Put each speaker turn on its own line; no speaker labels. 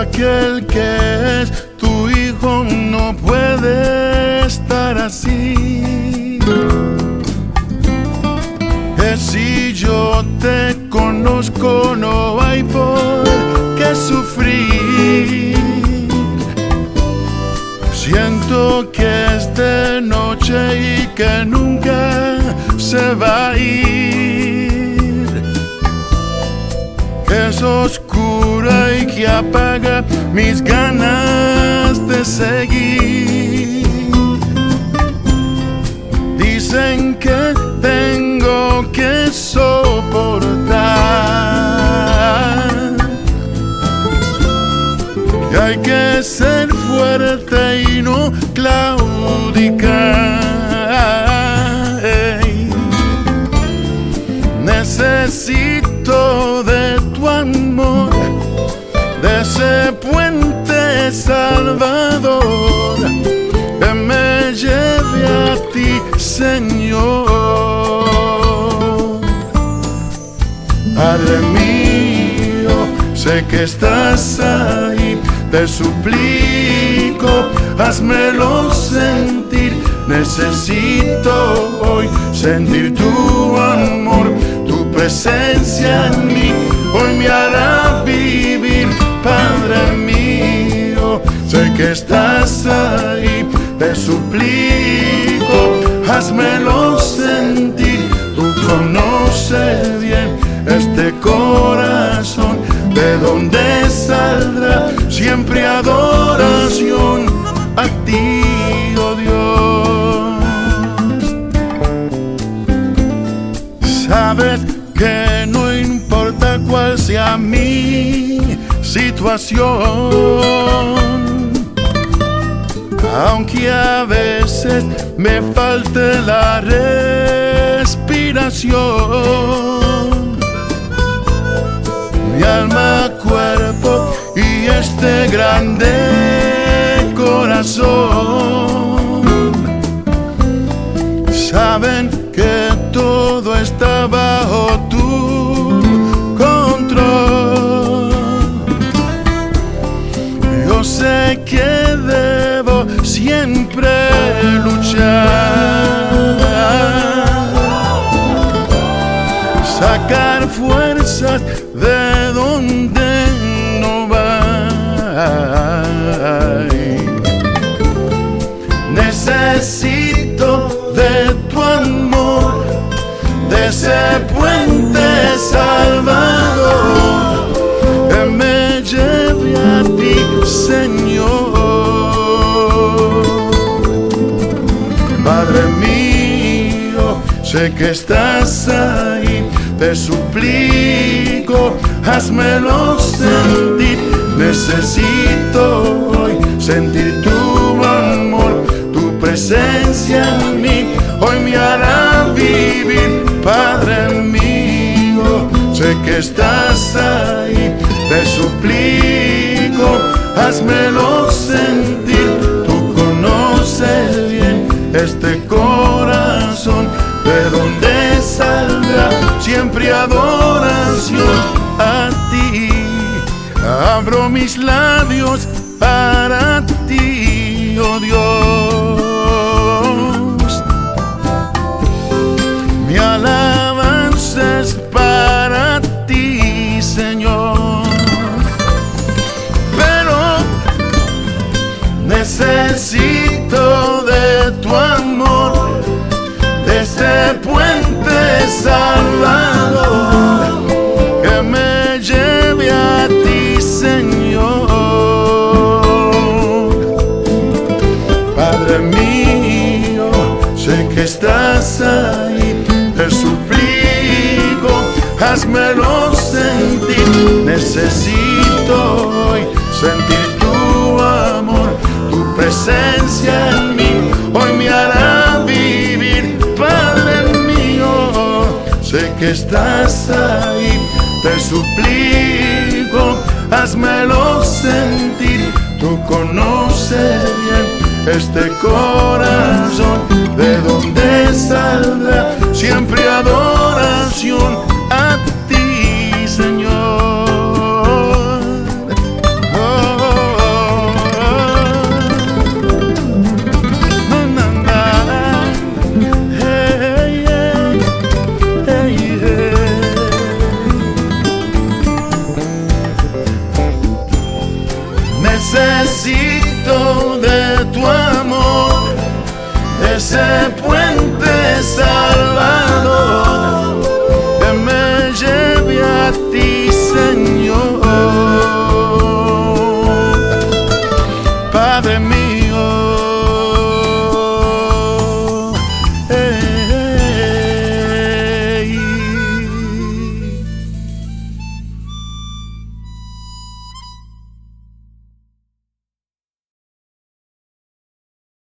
aquel que es tu hijo no puede estar así. Que si yo te conozco no hay por qué sufrir. Siento que es de noche y que nunca se va a ir. Que es oscura y que apaga mis ganas de seguir. Dicen que tengo que soportar. Que hay que ser fuerte y no claudicar. Salvador que me lleve a ti, Señor. Padre mío, sé que estás ahí, te suplico, házmelo sentir. Necesito hoy sentir tu amor, tu presencia en mí, hoy me hará Sé que estás ahí, te suplico, házmelo sentir. Tú conoces bien este corazón, de donde saldrá siempre adoración a ti, oh Dios. Sabes que no importa cuál sea mi situación, aunque a veces me falte la respiración mi alma, cuerpo y este grande corazón. Saben que todo está bajo fuerzas de donde no hay. Necesito de tu amor, de ese puente salvador que me lleve a ti, Señor. Padre mío, sé que estás ahí, te suplico, házmelo sentir. Necesito hoy sentir tu amor, tu presencia en mí, hoy me hará vivir, Padre mío. Sé que estás ahí, te suplico, házmelo sentir. Tú conoces bien este corazón, Abro mis labios para ti, oh Dios. Mi alabanza es para ti, Señor. Pero necesito de tu amor, de ese puente salvador estás ahí, te suplico, házmelo sentir. Necesito hoy sentir tu amor, tu presencia en mí, hoy me hará vivir, Padre mío. Sé que estás ahí, te suplico, házmelo sentir. Tú conoces bien este corazón, ¿de donde saldrá siempre adoración a ti, Señor? Oh, ese puente salva.